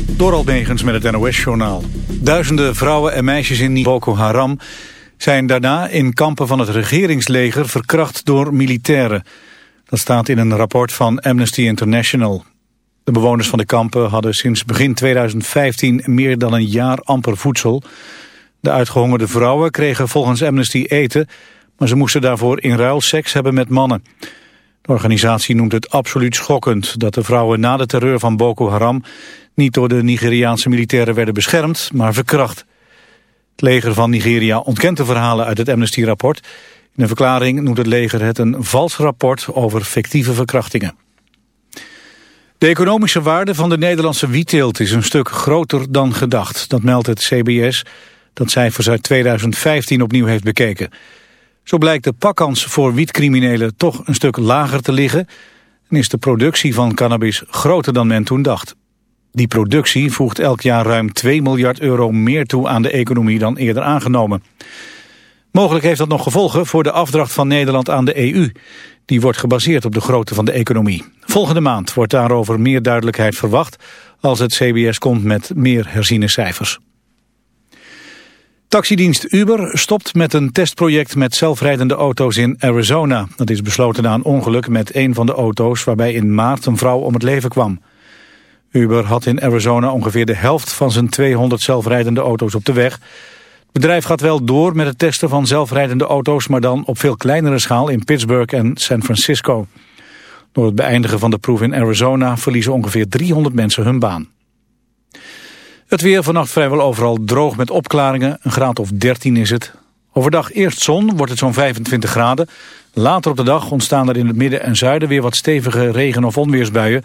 Door met het NOS-journaal. Duizenden vrouwen en meisjes in Boko Haram zijn daarna in kampen van het regeringsleger verkracht door militairen. Dat staat in een rapport van Amnesty International. De bewoners van de kampen hadden sinds begin 2015 meer dan een jaar amper voedsel. De uitgehongerde vrouwen kregen volgens Amnesty eten, maar ze moesten daarvoor in ruil seks hebben met mannen. De organisatie noemt het absoluut schokkend dat de vrouwen na de terreur van Boko Haram niet door de Nigeriaanse militairen werden beschermd, maar verkracht. Het leger van Nigeria ontkent de verhalen uit het Amnesty-rapport. In een verklaring noemt het leger het een vals rapport over fictieve verkrachtingen. De economische waarde van de Nederlandse wietteelt is een stuk groter dan gedacht. Dat meldt het CBS, dat cijfers uit 2015 opnieuw heeft bekeken. Zo blijkt de pakkans voor wietcriminelen toch een stuk lager te liggen... en is de productie van cannabis groter dan men toen dacht. Die productie voegt elk jaar ruim 2 miljard euro meer toe aan de economie dan eerder aangenomen. Mogelijk heeft dat nog gevolgen voor de afdracht van Nederland aan de EU. Die wordt gebaseerd op de grootte van de economie. Volgende maand wordt daarover meer duidelijkheid verwacht... als het CBS komt met meer herziene cijfers. Taxidienst Uber stopt met een testproject met zelfrijdende auto's in Arizona. Dat is besloten na een ongeluk met een van de auto's... waarbij in maart een vrouw om het leven kwam. Uber had in Arizona ongeveer de helft van zijn 200 zelfrijdende auto's op de weg. Het bedrijf gaat wel door met het testen van zelfrijdende auto's... maar dan op veel kleinere schaal in Pittsburgh en San Francisco. Door het beëindigen van de proef in Arizona verliezen ongeveer 300 mensen hun baan. Het weer vannacht vrijwel overal droog met opklaringen. Een graad of 13 is het. Overdag eerst zon, wordt het zo'n 25 graden. Later op de dag ontstaan er in het midden en zuiden weer wat stevige regen- of onweersbuien.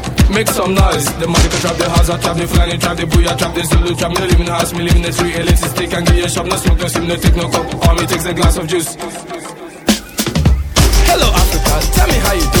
Make some noise. The Monica trap, the Hazard trap, the Fulani trap, the Booyah trap, the Zulu trap. Me the house, me live in the street. Elitist stick and get your shop. No smoke, no sim, no take no cup. Me takes a glass of juice. Hello, Africa, tell me how you doing.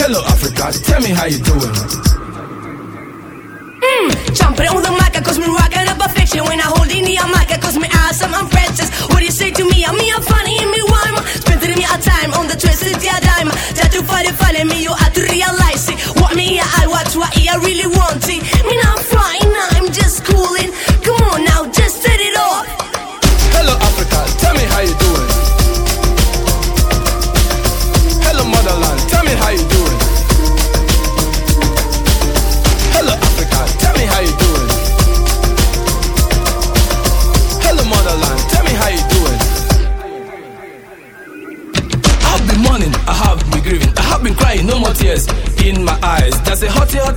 Hello, Africa, tell me how you doing. Hmm, jumping on the mic, cause me rocking up a fiction. When I hold in the mic, cause me awesome, I'm precious What you say to me? I'm me, I'm funny, and me rhyme Spending me a time on the twisted yeah dime. Try to find it, find me, you have to realize it. What me, I watch, what I really want it. Me not flying, I'm just cooling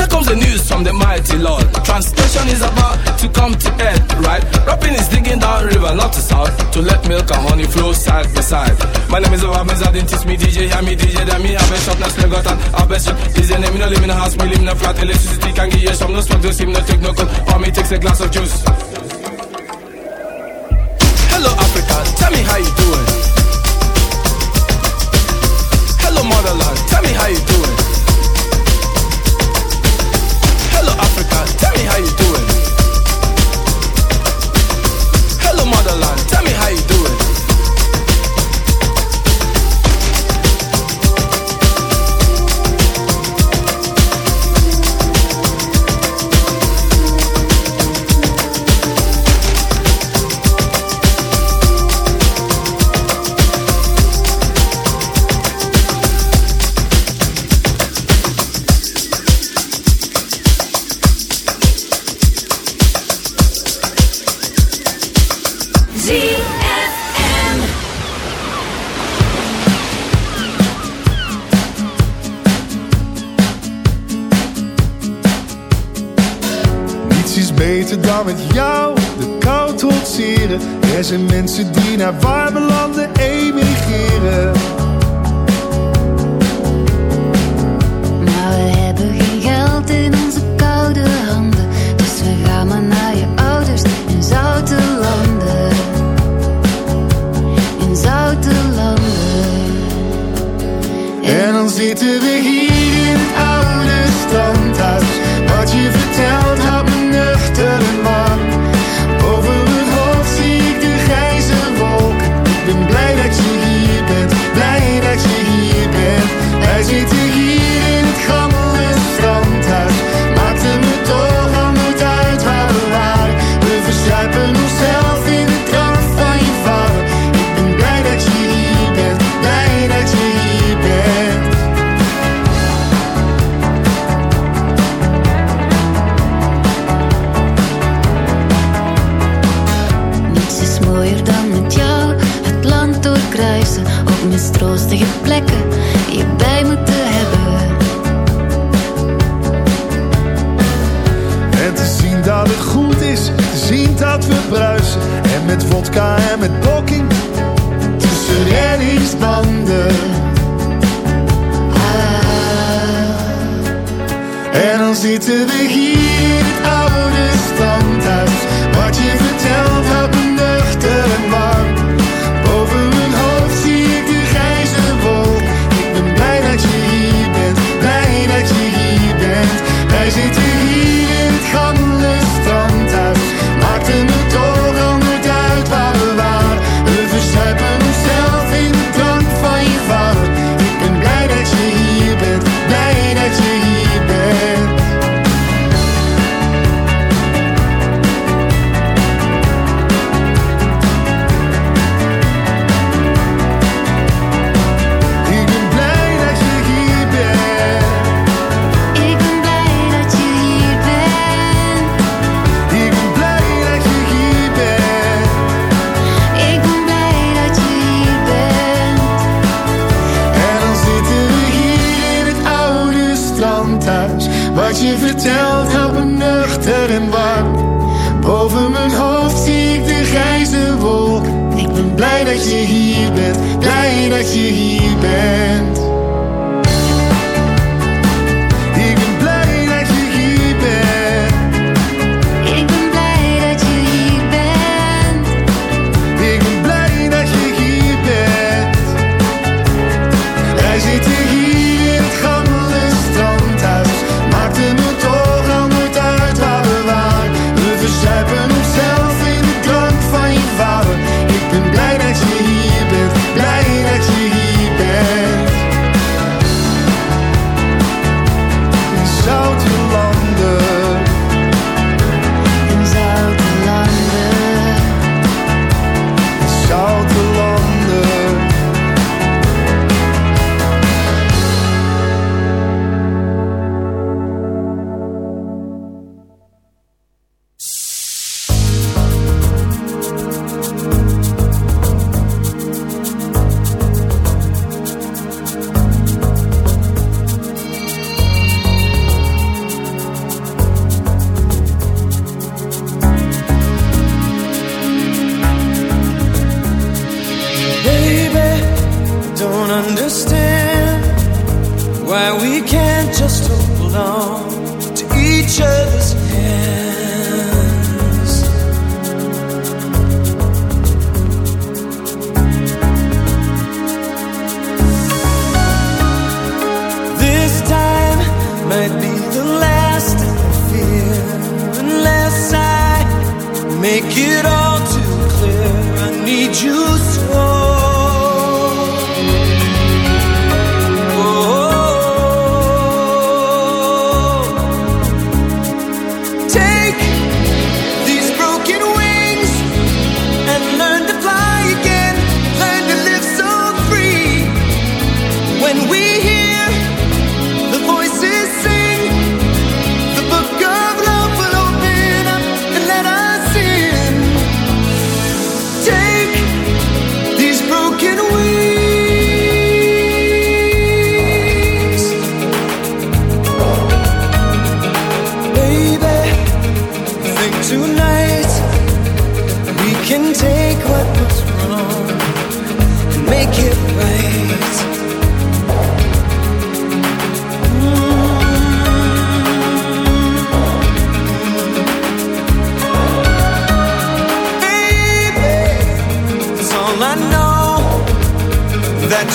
Here comes the news from the mighty Lord. Translation is about to come to end, right? Rapping is digging down river, not to south, to let milk and honey flow side by side. My name is Obamiz, I didn't teach me DJ, hear me DJ, then me have a shop, now slug out and have a shop. DJ name, me no live in a house, me live in a flat, electricity can give you some, no smoke, no steam, no take no cold, or me takes a glass of juice. Hello Africa, tell me how you doing. Hello motherland, tell me how you doing. zijn mensen die naar waar just hold on to each other's hands. This time might be the last I fear, unless I make it all too clear. I need you.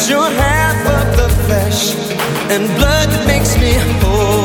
your half of the flesh and blood that makes me whole.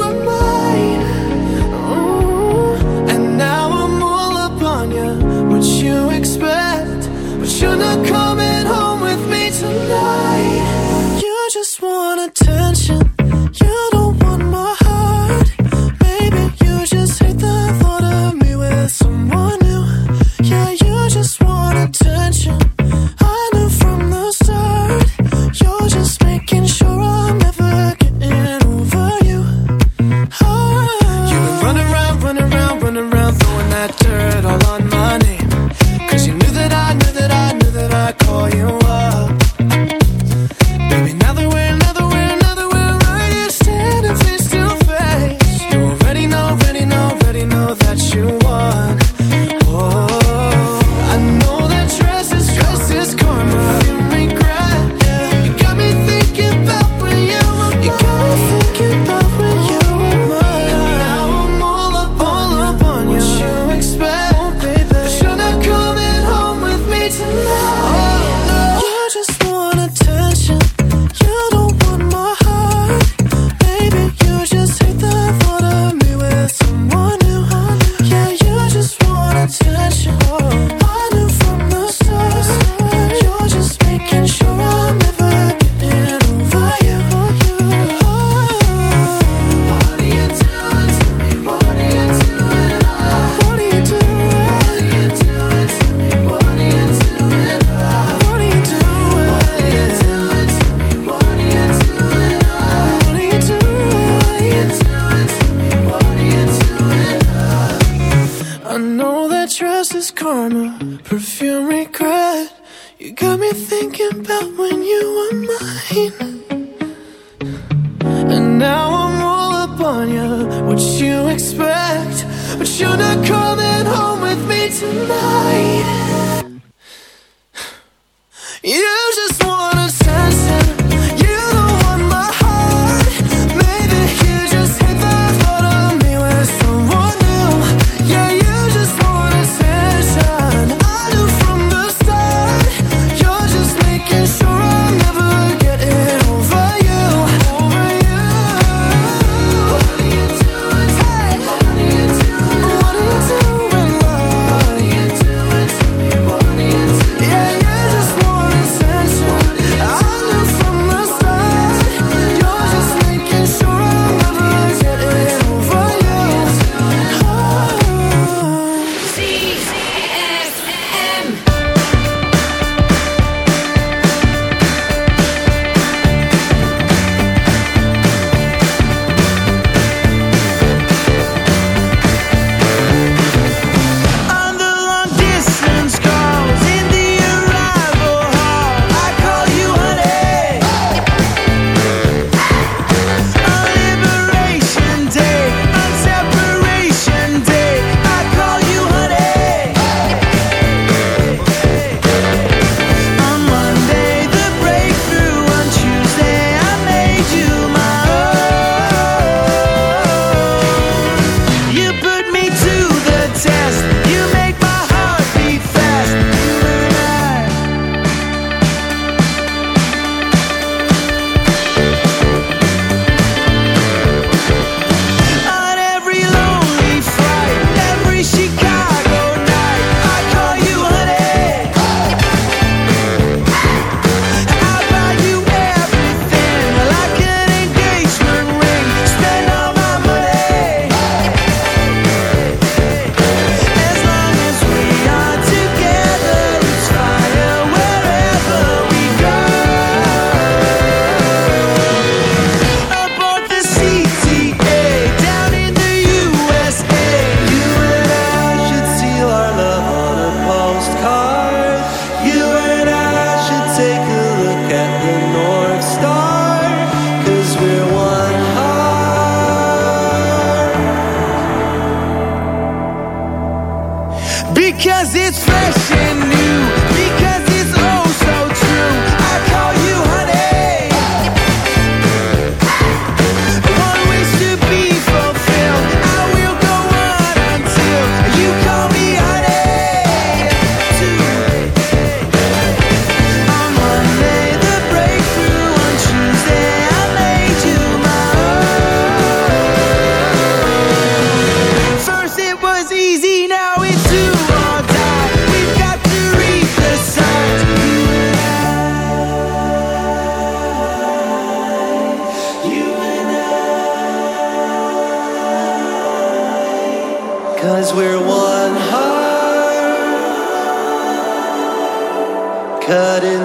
what you expect, but you're not coming home with me tonight. You just want attention.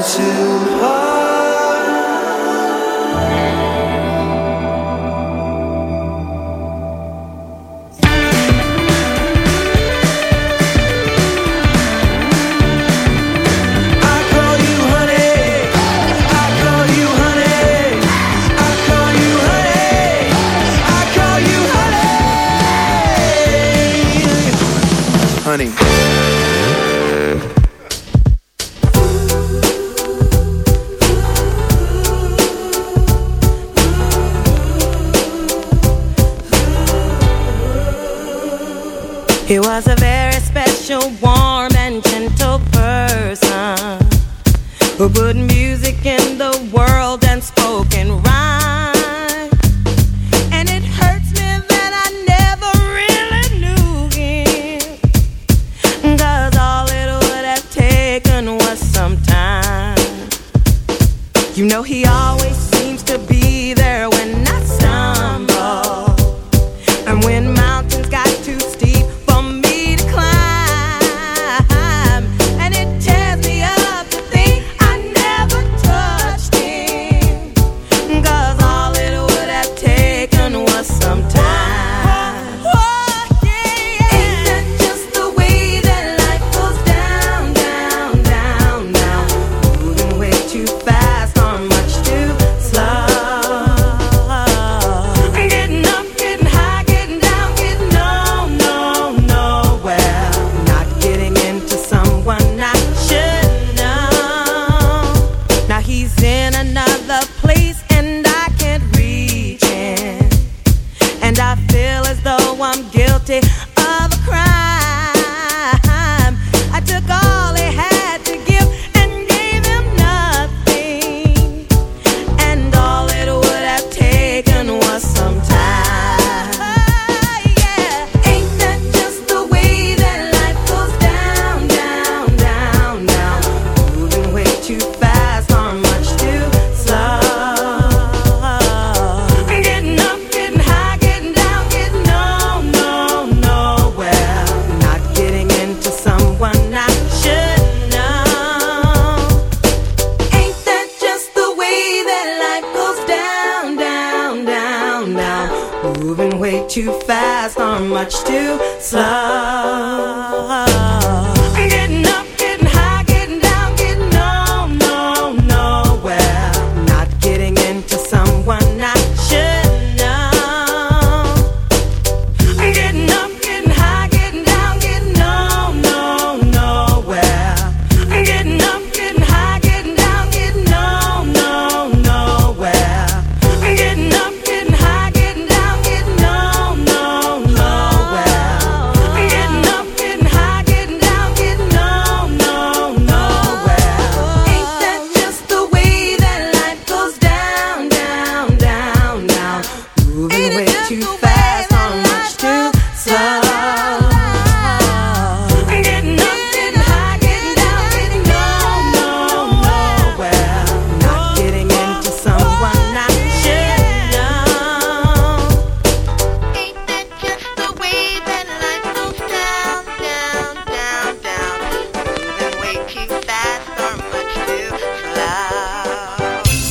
to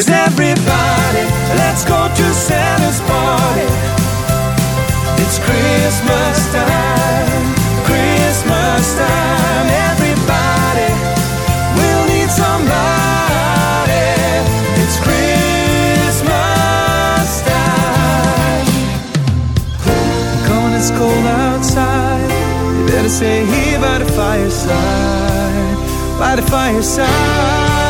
Cause everybody, let's go to Santa's party. It's Christmas time, Christmas time. Everybody, we'll need somebody. It's Christmas time. Gone, it's cold outside. You better stay here by the fireside, by the fireside.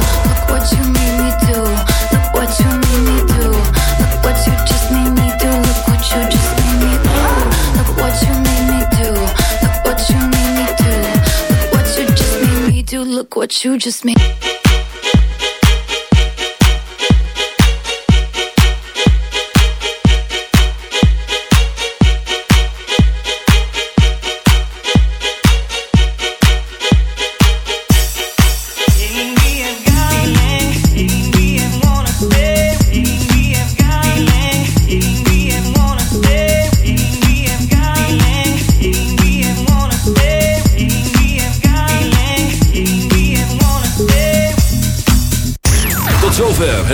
You just made.